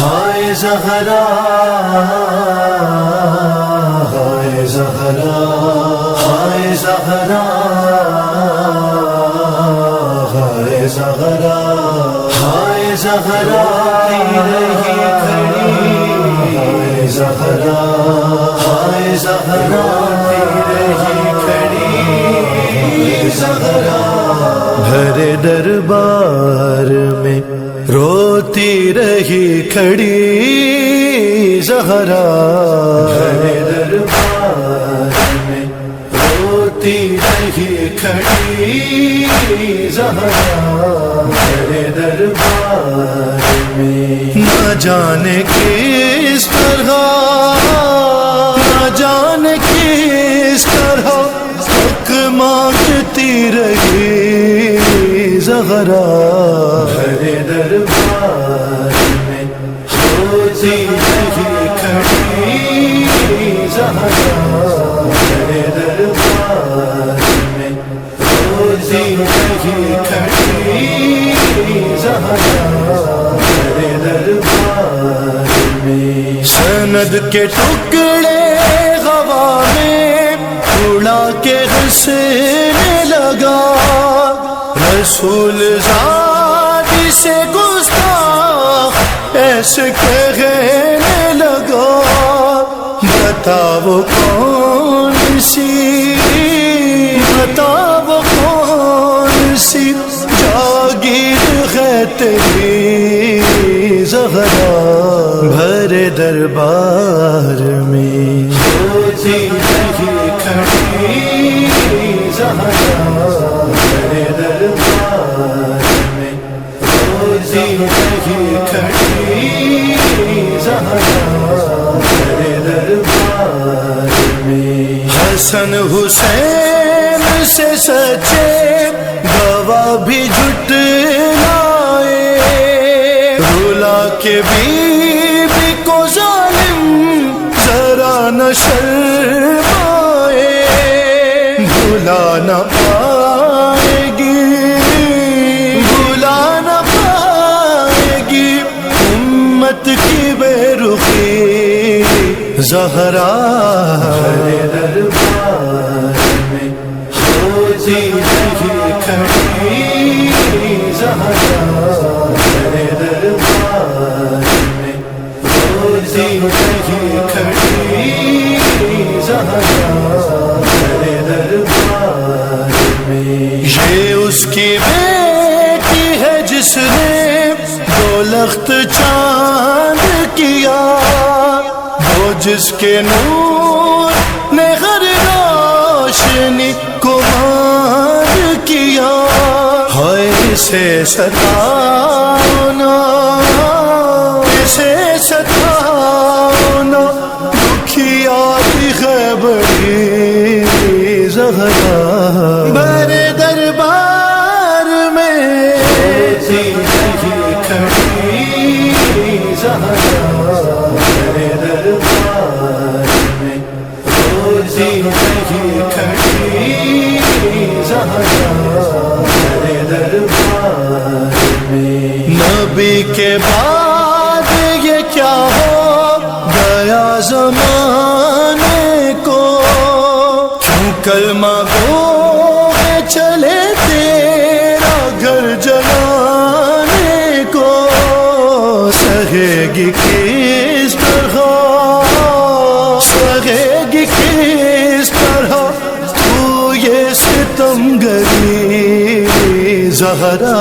ہائے زہرا ہائے زہرا ہائے زہرا ہائے زہرا ہائے زہرا ہائے زہرا ہائے زہرا رہی زہرا۔ بھرے دربار روتی رہی کھڑی زہرا۔ دربار میں روتی رہی کھڑی زہرا۔ دربار میں نہ جانے کس طرح نہ جانے کس طرح مانگتی رہی۔ زہرا بھرے دربار میں ہوتی رہی کھڑی زہرا۔ بھرے دربار میں ہوتی رہی کھڑی زہرا۔ بھرے دربار میں سند کے ٹکڑے رسول زادی سے گستاخ ایسے کہنے لگا۔ بتاؤ کون سی؟ بتاؤ کون سی؟ جاگیر ہے تیری زہرا بھرے دربار میں۔ ہوتی کھڑی زہرا ہوتی رہی کھڑی دربار میں حسن حسین سے سچے گواہ بھی جھٹ لائے رولا کے بی بی کو ظالم ذرا نہ شرمائے بھولا نہ پائے۔ زہرا دربار میں ہوتی رہی کھڑی زہرا بھرے دربار میں ہوتی رہی کھڑی زہرا بھرے دربار میں یہ اس کی بیٹی ہے جس نے دو لخت چاند کیا۔ جس کے نور نے ہر روشنی کو مار کیا۔ ہے اسے ستانا۔ اسے ستانا۔ دکھیا کی ہے بڑی زہرا۔ نبی کے بعد یہ کیا ہو؟ گیا زمانے کو۔ کیوں کلمہ گو ہے چلے تیرا گھر جلانے کو۔ سہے گی کس طرح؟ سہے گی کس طرح؟ تو یہ ستم گری زہرا۔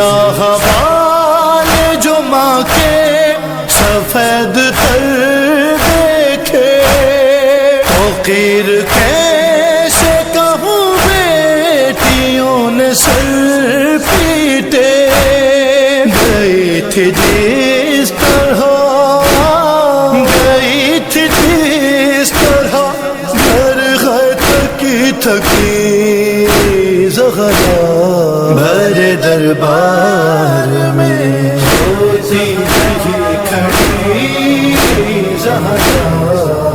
سیاہ بال جو ماں کے سفید تر دیکھے فقیر کیسے کہوں بیٹیوں نے سر پیٹے؟ گئی تھی جس طرح، گئی تھی جس طرح گھر گھر کی تھکی۔ زہرا بھر دربار میں۔ روزی کھڑی زہرا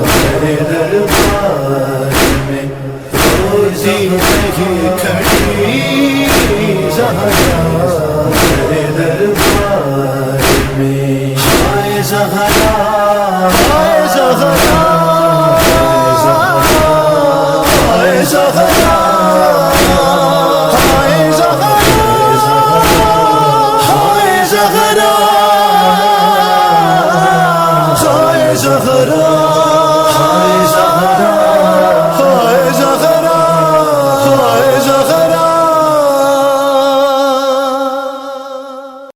بھر دربار میں روزی کھڑی زہرا بھر دربار میں زہرا زہرا زہرا ذرا